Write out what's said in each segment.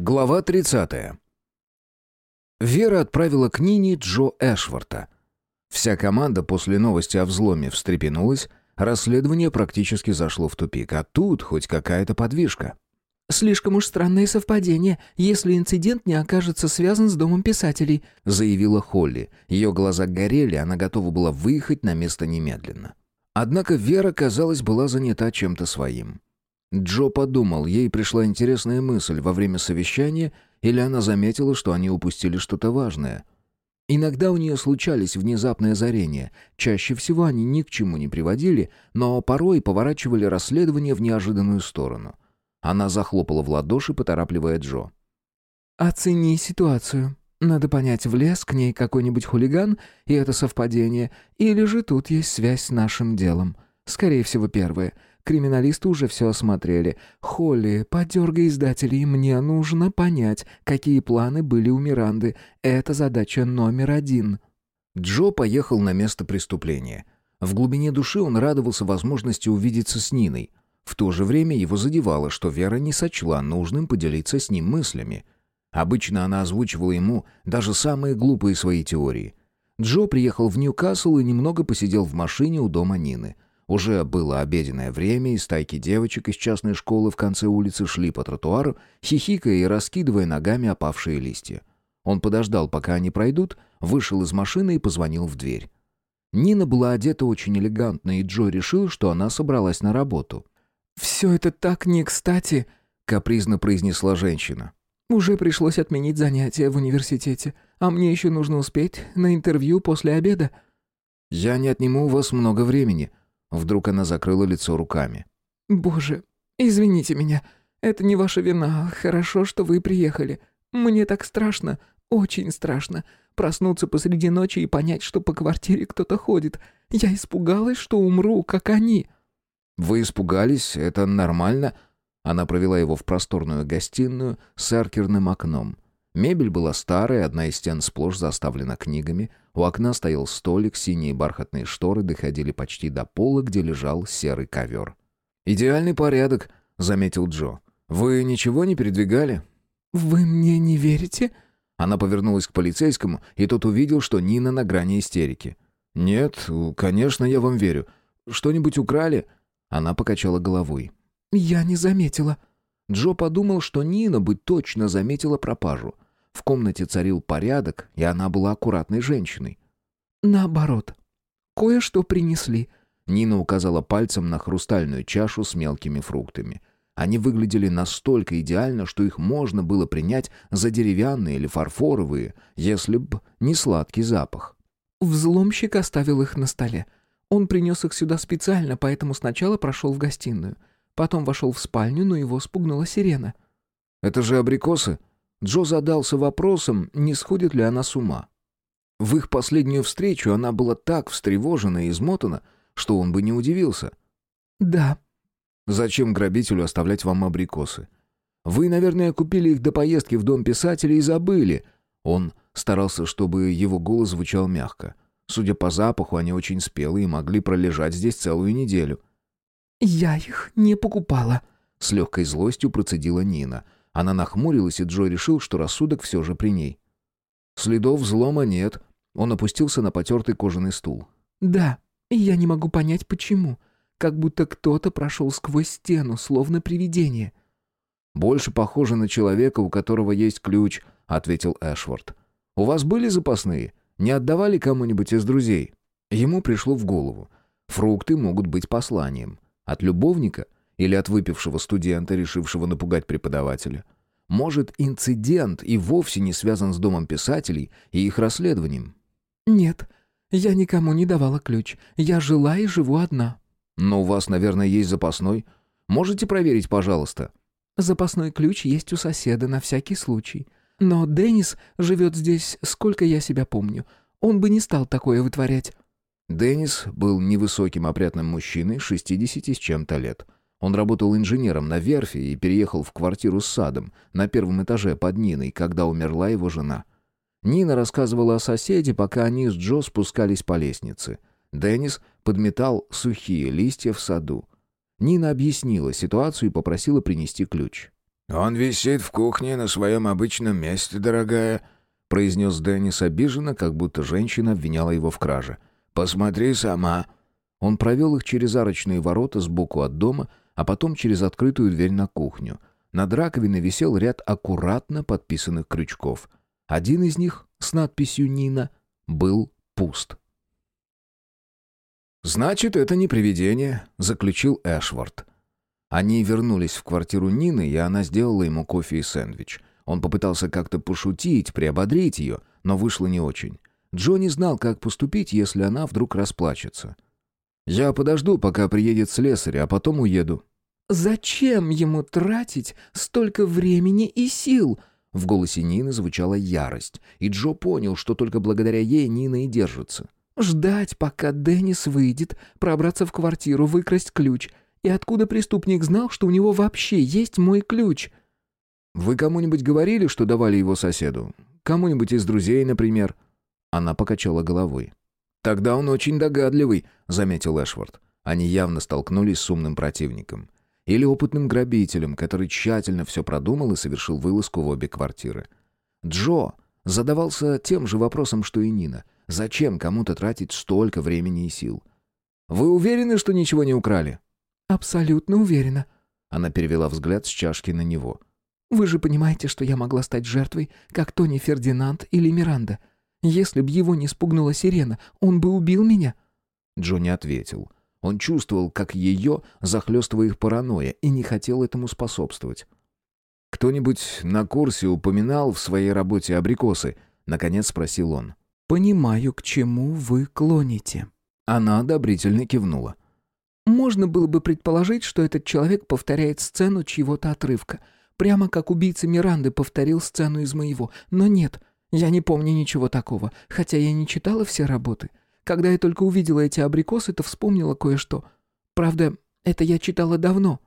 Глава 30. Вера отправила к Нине Джо Эшворта. Вся команда после новости о взломе встрепенулась, расследование практически зашло в тупик, а тут хоть какая-то подвижка. «Слишком уж странное совпадение, если инцидент не окажется связан с домом писателей», заявила Холли. Ее глаза горели, она готова была выехать на место немедленно. Однако Вера, казалось, была занята чем-то своим. Джо подумал, ей пришла интересная мысль во время совещания, или она заметила, что они упустили что-то важное. Иногда у нее случались внезапные озарения. Чаще всего они ни к чему не приводили, но порой поворачивали расследование в неожиданную сторону. Она захлопала в ладоши, поторапливая Джо. «Оцени ситуацию. Надо понять, влез к ней какой-нибудь хулиган, и это совпадение, или же тут есть связь с нашим делом. Скорее всего, первое. Криминалисты уже все осмотрели. Холли, подергай издателей, мне нужно понять, какие планы были у Миранды. Это задача номер один». Джо поехал на место преступления. В глубине души он радовался возможности увидеться с Ниной. В то же время его задевало, что Вера не сочла нужным поделиться с ним мыслями. Обычно она озвучивала ему даже самые глупые свои теории. Джо приехал в Ньюкасл и немного посидел в машине у дома Нины – уже было обеденное время, и стайки девочек из частной школы в конце улицы шли по тротуару, хихикая и раскидывая ногами опавшие листья. Он подождал, пока они пройдут, вышел из машины и позвонил в дверь. Нина была одета очень элегантно, и Джо решил, что она собралась на работу. «Все это так не кстати», — капризно произнесла женщина. «Уже пришлось отменить занятия в университете, а мне еще нужно успеть на интервью после обеда». «Я не отниму у вас много времени», Вдруг она закрыла лицо руками. «Боже, извините меня. Это не ваша вина. Хорошо, что вы приехали. Мне так страшно, очень страшно. Проснуться посреди ночи и понять, что по квартире кто-то ходит. Я испугалась, что умру, как они». «Вы испугались? Это нормально?» Она провела его в просторную гостиную с эркерным окном. Мебель была старая, одна из стен сплошь заставлена книгами. У окна стоял столик, синие бархатные шторы доходили почти до пола, где лежал серый ковер. «Идеальный порядок», — заметил Джо. «Вы ничего не передвигали?» «Вы мне не верите?» Она повернулась к полицейскому, и тот увидел, что Нина на грани истерики. «Нет, конечно, я вам верю. Что-нибудь украли?» Она покачала головой. «Я не заметила». Джо подумал, что Нина бы точно заметила пропажу. В комнате царил порядок, и она была аккуратной женщиной. «Наоборот. Кое-что принесли». Нина указала пальцем на хрустальную чашу с мелкими фруктами. Они выглядели настолько идеально, что их можно было принять за деревянные или фарфоровые, если б не сладкий запах. Взломщик оставил их на столе. Он принес их сюда специально, поэтому сначала прошел в гостиную. Потом вошел в спальню, но его спугнула сирена. «Это же абрикосы?» Джо задался вопросом, не сходит ли она с ума. В их последнюю встречу она была так встревожена и измотана, что он бы не удивился. «Да». «Зачем грабителю оставлять вам абрикосы? Вы, наверное, купили их до поездки в дом писателя и забыли». Он старался, чтобы его голос звучал мягко. Судя по запаху, они очень спелые и могли пролежать здесь целую неделю. «Я их не покупала», — с легкой злостью процедила Нина — она нахмурилась, и Джо решил, что рассудок все же при ней. Следов взлома нет. Он опустился на потертый кожаный стул. «Да, и я не могу понять, почему. Как будто кто-то прошел сквозь стену, словно привидение». «Больше похоже на человека, у которого есть ключ», — ответил Эшвард. «У вас были запасные? Не отдавали кому-нибудь из друзей?» Ему пришло в голову. Фрукты могут быть посланием. От любовника — или от выпившего студента, решившего напугать преподавателя? Может, инцидент и вовсе не связан с домом писателей и их расследованием? «Нет, я никому не давала ключ. Я жила и живу одна». «Но у вас, наверное, есть запасной. Можете проверить, пожалуйста?» «Запасной ключ есть у соседа на всякий случай. Но Деннис живет здесь, сколько я себя помню. Он бы не стал такое вытворять». Деннис был невысоким опрятным мужчиной, 60 с чем-то лет. Он работал инженером на верфи и переехал в квартиру с садом на первом этаже под Ниной, когда умерла его жена. Нина рассказывала о соседе, пока они с Джо спускались по лестнице. Деннис подметал сухие листья в саду. Нина объяснила ситуацию и попросила принести ключ. «Он висит в кухне на своем обычном месте, дорогая», — произнес Деннис обиженно, как будто женщина обвиняла его в краже. «Посмотри сама». Он провел их через арочные ворота сбоку от дома, а потом через открытую дверь на кухню. Над раковиной висел ряд аккуратно подписанных крючков. Один из них, с надписью «Нина», был пуст. «Значит, это не привидение», — заключил Эшвард. Они вернулись в квартиру Нины, и она сделала ему кофе и сэндвич. Он попытался как-то пошутить, приободрить ее, но вышло не очень. Джо не знал, как поступить, если она вдруг расплачется. «Я подожду, пока приедет слесарь, а потом уеду». «Зачем ему тратить столько времени и сил?» В голосе Нины звучала ярость, и Джо понял, что только благодаря ей Нина и держится. «Ждать, пока Деннис выйдет, пробраться в квартиру, выкрасть ключ. И откуда преступник знал, что у него вообще есть мой ключ?» «Вы кому-нибудь говорили, что давали его соседу? Кому-нибудь из друзей, например?» Она покачала головой. «Тогда он очень догадливый», — заметил Эшвард. Они явно столкнулись с умным противником. Или опытным грабителем, который тщательно все продумал и совершил вылазку в обе квартиры. Джо задавался тем же вопросом, что и Нина. Зачем кому-то тратить столько времени и сил? «Вы уверены, что ничего не украли?» «Абсолютно уверена». Она перевела взгляд с чашки на него. «Вы же понимаете, что я могла стать жертвой, как Тони Фердинанд или Миранда. Если б его не спугнула сирена, он бы убил меня». Джо не ответил. Он чувствовал, как ее захлестывает паранойя, и не хотел этому способствовать. «Кто-нибудь на курсе упоминал в своей работе абрикосы?» — наконец спросил он. «Понимаю, к чему вы клоните». Она одобрительно кивнула. «Можно было бы предположить, что этот человек повторяет сцену чьего-то отрывка, прямо как убийца Миранды повторил сцену из моего. Но нет, я не помню ничего такого, хотя я не читала все работы. Когда я только увидела эти абрикосы, то вспомнила кое-что. Правда, это я читала давно.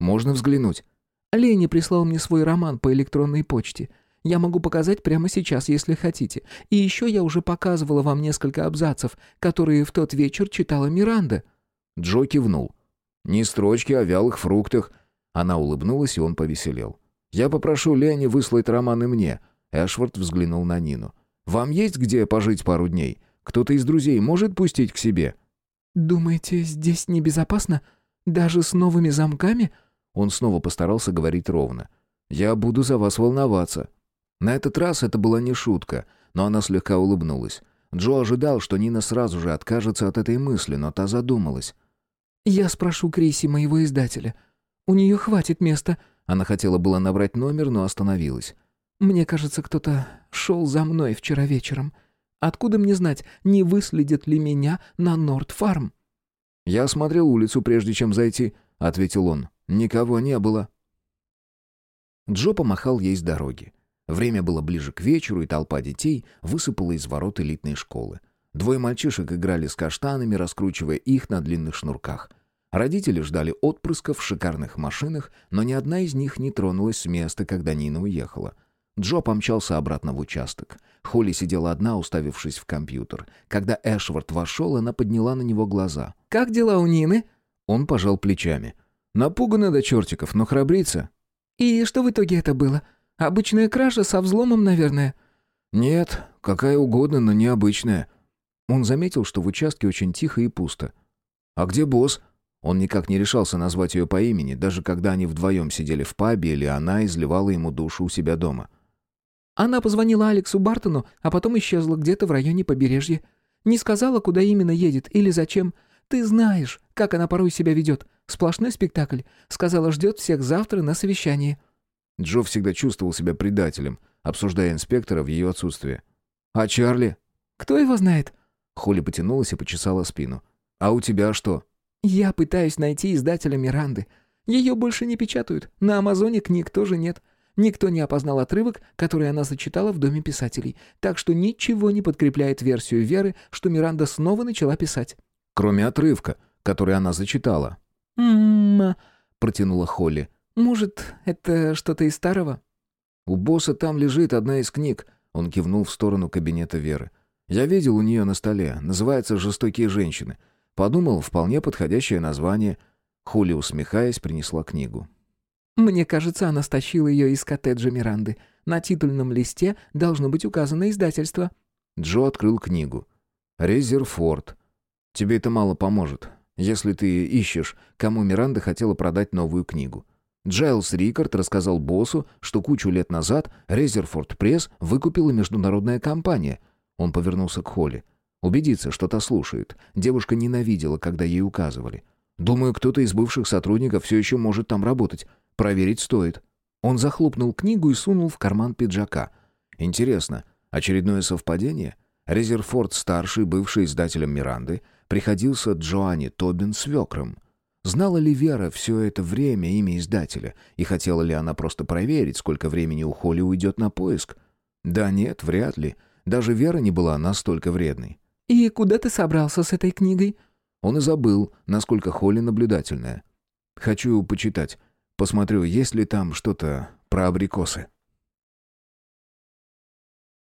Можно взглянуть. Лени прислал мне свой роман по электронной почте. Я могу показать прямо сейчас, если хотите. И еще я уже показывала вам несколько абзацев, которые в тот вечер читала Миранда». Джо кивнул. «Не строчки о вялых фруктах». Она улыбнулась, и он повеселел. «Я попрошу Лени выслать романы мне». Эшвард взглянул на Нину. «Вам есть где пожить пару дней? Кто-то из друзей может пустить к себе?» «Думаете, здесь небезопасно? Даже с новыми замками?» Он снова постарался говорить ровно. «Я буду за вас волноваться». На этот раз это была не шутка, но она слегка улыбнулась. Джо ожидал, что Нина сразу же откажется от этой мысли, но та задумалась. «Я спрошу Криси, моего издателя. У нее хватит места». Она хотела было набрать номер, но остановилась. «Мне кажется, кто-то шел за мной вчера вечером. Откуда мне знать, не выследят ли меня на Норд-фарм?» «Я осмотрел улицу, прежде чем зайти», — ответил он. «Никого не было». Джо помахал ей с дороги. Время было ближе к вечеру, и толпа детей высыпала из ворот элитной школы. Двое мальчишек играли с каштанами, раскручивая их на длинных шнурках. Родители ждали отпрысков в шикарных машинах, но ни одна из них не тронулась с места, когда Нина уехала. Джо помчался обратно в участок. Холли сидела одна, уставившись в компьютер. Когда Эшвард вошел, она подняла на него глаза. «Как дела у Нины?» Он пожал плечами. «Напугана до чертиков, но храбрится». «И что в итоге это было? Обычная кража со взломом, наверное?» «Нет, какая угодно, но необычная». Он заметил, что в участке очень тихо и пусто. «А где босс?» Он никак не решался назвать ее по имени, даже когда они вдвоем сидели в пабе или она изливала ему душу у себя дома. Она позвонила Алексу Бартону, а потом исчезла где-то в районе побережья. Не сказала, куда именно едет или зачем. Ты знаешь, как она порой себя ведет. Сплошной спектакль. Сказала, ждет всех завтра на совещании». Джо всегда чувствовал себя предателем, обсуждая инспектора в ее отсутствие. «А Чарли?» «Кто его знает?» Холли потянулась и почесала спину. «А у тебя что?» «Я пытаюсь найти издателя Миранды. Ее больше не печатают. На Амазоне книг тоже нет. Никто не опознал отрывок, который она зачитала в Доме писателей, так что ничего не подкрепляет версию Веры, что Миранда снова начала писать. «Кроме отрывка, который она зачитала». «М-м-м», протянула Холли. «Может, это что-то из старого?» «У босса там лежит одна из книг», — он кивнул в сторону кабинета Веры. «Я видел у нее на столе. Называется «Жестокие женщины». Подумал, вполне подходящее название. Холли, усмехаясь, принесла книгу. Мне кажется, она стащила ее из коттеджа Миранды. На титульном листе должно быть указано издательство». Джо открыл книгу. «Резерфорд. Тебе это мало поможет, если ты ищешь, кому Миранда хотела продать новую книгу. Джайлс Рикард рассказал боссу, что кучу лет назад Резерфорд Пресс выкупила международная компания. Он повернулся к Холли. Убедиться, что та слушает. Девушка ненавидела, когда ей указывали. Думаю, кто-то из бывших сотрудников все еще может там работать. Проверить стоит. Он захлопнул книгу и сунул в карман пиджака. Интересно, очередное совпадение? Резерфорд, старший, бывший издателем «Миранды», приходился Джоанне Тобин свекром. Знала ли Вера все это время имя издателя, и хотела ли она просто проверить, сколько времени у Холли уйдет на поиск? Да нет, вряд ли. Даже Вера не была настолько вредной. «И куда ты собрался с этой книгой?» Он и забыл, насколько Холли наблюдательная. «Хочу почитать. Посмотрю, есть ли там что-то про абрикосы».